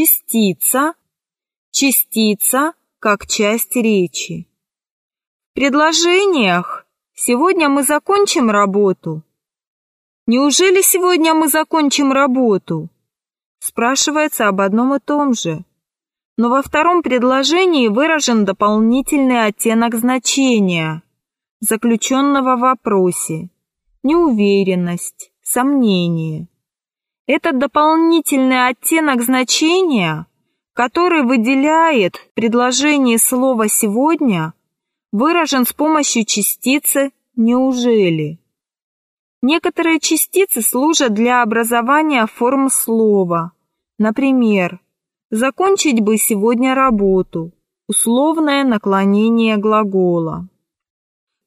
частица, частица как часть речи. В предложениях «сегодня мы закончим работу», «неужели сегодня мы закончим работу?» спрашивается об одном и том же. Но во втором предложении выражен дополнительный оттенок значения, заключенного в вопросе, неуверенность, сомнение. Этот дополнительный оттенок значения, который выделяет предложение слова «сегодня», выражен с помощью частицы «неужели». Некоторые частицы служат для образования форм слова. Например, «закончить бы сегодня работу» – условное наклонение глагола.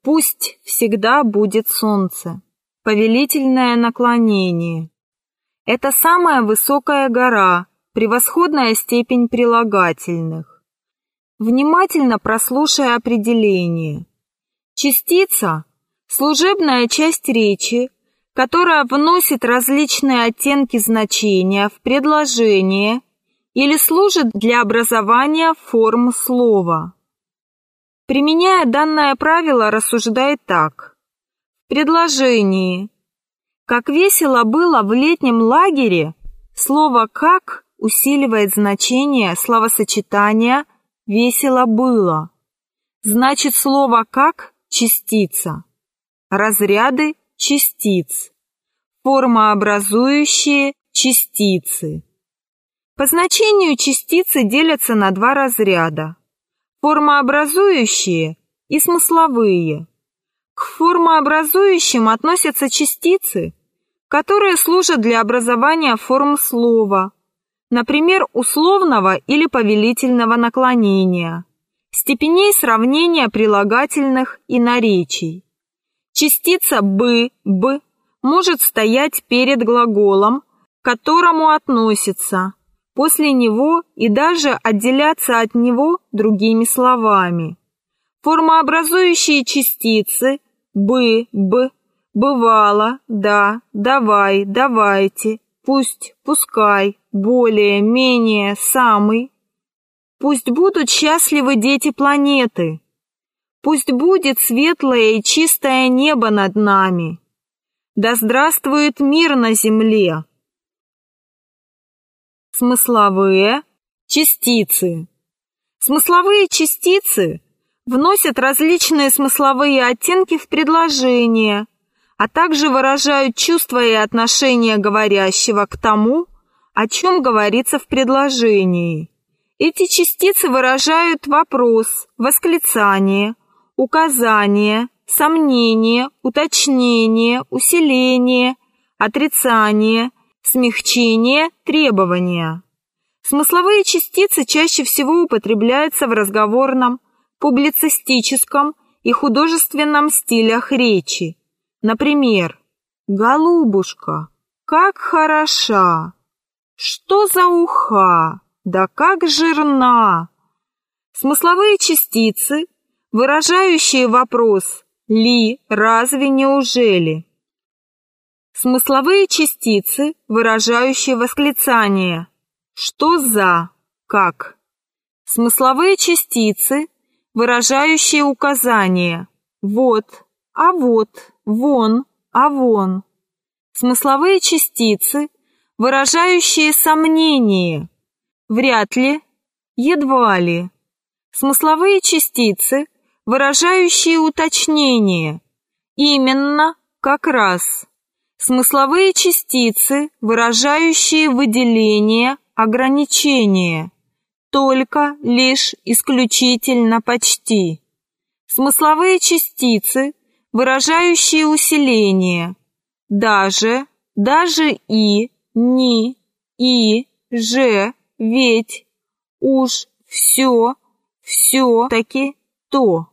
«Пусть всегда будет солнце» – повелительное наклонение. Это самая высокая гора, превосходная степень прилагательных. Внимательно прослушай определение. Частица – служебная часть речи, которая вносит различные оттенки значения в предложение или служит для образования форм слова. Применяя данное правило, рассуждай так. В предложении как весело было в летнем лагере, слово «как» усиливает значение словосочетания «весело было». Значит, слово «как» – частица. Разряды частиц. Формообразующие частицы. По значению частицы делятся на два разряда. Формообразующие и смысловые. Формообразующим относятся частицы, которые служат для образования форм слова, например, условного или повелительного наклонения, степеней сравнения прилагательных и наречий. Частица «бы», «б» может стоять перед глаголом, к которому относится, после него и даже отделяться от него другими словами. Формообразующие частицы бы, б, бывало, да, давай, давайте, пусть, пускай, более, менее, самый. Пусть будут счастливы дети планеты. Пусть будет светлое и чистое небо над нами. Да здравствует мир на земле. Смысловые частицы. Смысловые частицы вносят различные смысловые оттенки в предложение, а также выражают чувства и отношения говорящего к тому, о чем говорится в предложении. Эти частицы выражают вопрос, восклицание, указание, сомнение, уточнение, усиление, отрицание, смягчение, требования. Смысловые частицы чаще всего употребляются в разговорном, публицистическом и художественном стилях речи. Например, «Голубушка, как хороша! Что за уха! Да как жирна!» Смысловые частицы, выражающие вопрос «ли», «разве», «неужели?» Смысловые частицы, выражающие восклицание «что за», «как». Смысловые частицы, выражающие указания «вот», «а вот», «вон», «а вон». Смысловые частицы, выражающие сомнение «вряд ли», «едва ли». Смысловые частицы, выражающие уточнение «именно», «как раз». Смысловые частицы, выражающие выделение, ограничение только, лишь, исключительно, почти. Смысловые частицы, выражающие усиление. Даже, даже и, ни, и, же, ведь, уж, все, все-таки, то.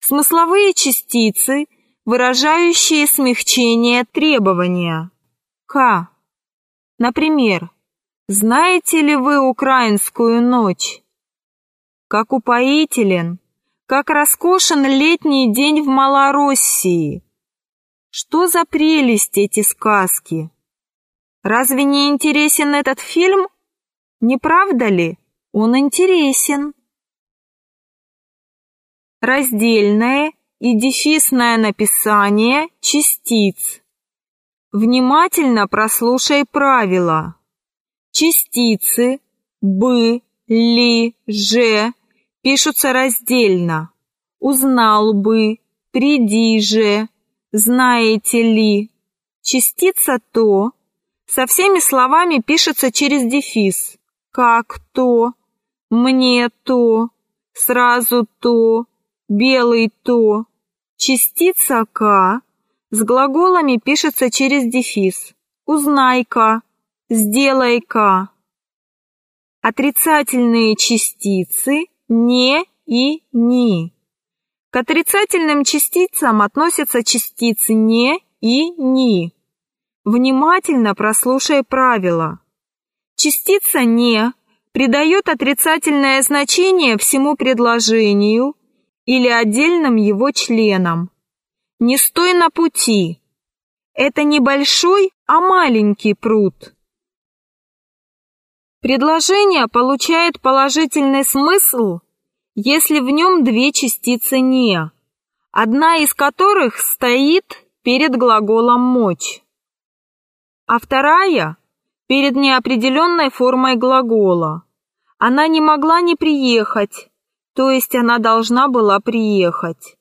Смысловые частицы, выражающие смягчение требования. К. Например, знаете ли вы украинскую ночь? Как упоителен, как роскошен летний день в Малороссии. Что за прелесть эти сказки? Разве не интересен этот фильм? Не правда ли? Он интересен. Раздельное и дефисное написание частиц. Внимательно прослушай правила. Частицы «бы», «ли», «же» пишутся раздельно. Узнал бы, приди же, знаете ли. Частица «то» со всеми словами пишется через дефис. Как то, мне то, сразу то, белый то. Частица «к» с глаголами пишется через дефис. Узнай-ка, сделай-ка. Отрицательные частицы «не» и «ни». К отрицательным частицам относятся частицы «не» и «ни». Внимательно прослушай правила. Частица «не» придает отрицательное значение всему предложению или отдельным его членам. Не стой на пути. Это не большой, а маленький пруд. Предложение получает положительный смысл, если в нем две частицы «не», одна из которых стоит перед глаголом «мочь», а вторая — перед неопределенной формой глагола. Она не могла не приехать, то есть она должна была приехать.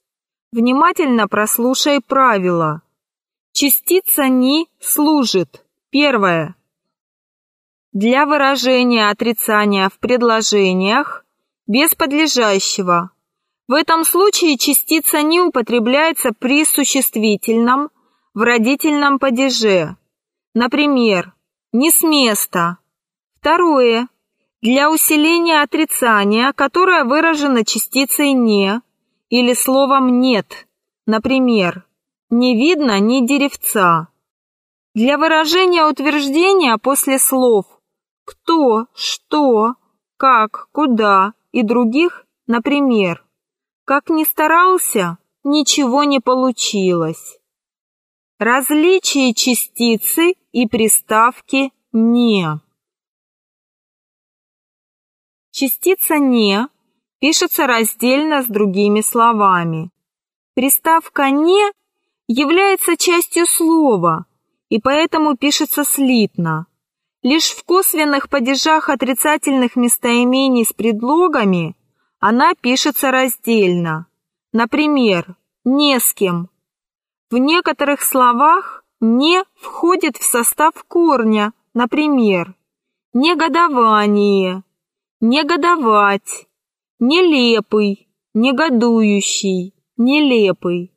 Внимательно прослушай правила. Частица «ни» служит. Первое для выражения отрицания в предложениях без подлежащего. В этом случае частица не употребляется при существительном в родительном падеже. Например, «не с места». Второе. Для усиления отрицания, которое выражено частицей «не» или словом «нет». Например, «не видно ни деревца». Для выражения утверждения после слов кто, что, как, куда и других, например. Как ни старался, ничего не получилось. Различие частицы и приставки «не». Частица «не» пишется раздельно с другими словами. Приставка «не» является частью слова и поэтому пишется слитно. Лишь в косвенных падежах отрицательных местоимений с предлогами она пишется раздельно. Например, «не с кем». В некоторых словах «не» входит в состав корня, например, «негодование», «негодовать», «нелепый», «негодующий», «нелепый».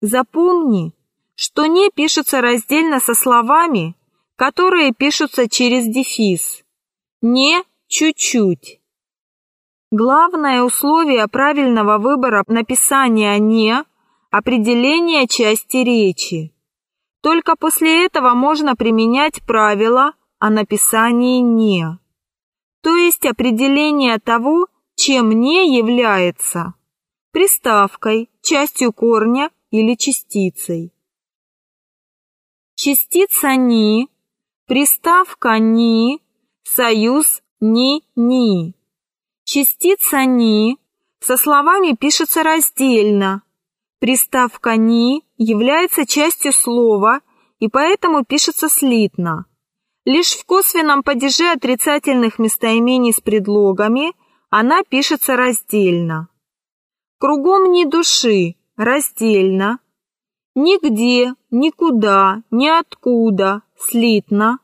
Запомни, что «не» пишется раздельно со словами которые пишутся через дефис. Не чуть-чуть. Главное условие правильного выбора написания «не» – определение части речи. Только после этого можно применять правило о написании «не», то есть определение того, чем «не» является – приставкой, частью корня или частицей. Частица «ни» Приставка «ни», союз «ни-ни». Частица «ни» со словами пишется раздельно. Приставка «ни» является частью слова и поэтому пишется слитно. Лишь в косвенном падеже отрицательных местоимений с предлогами она пишется раздельно. Кругом ни души, раздельно. Нигде, никуда, ниоткуда, слитно,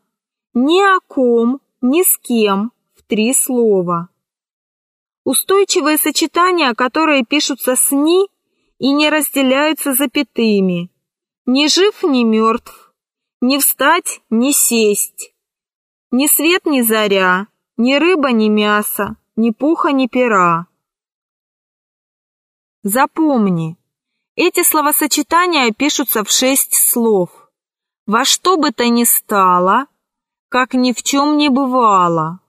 ни о ком, ни с кем в три слова. Устойчивые сочетания, которые пишутся с «ни» и не разделяются запятыми. Ни жив, ни мертв, ни встать, ни сесть, ни свет, ни заря, ни рыба, ни мясо, ни пуха, ни пера. Запомни, эти словосочетания пишутся в шесть слов. Во что бы то ни стало, как ни в чем не бывало.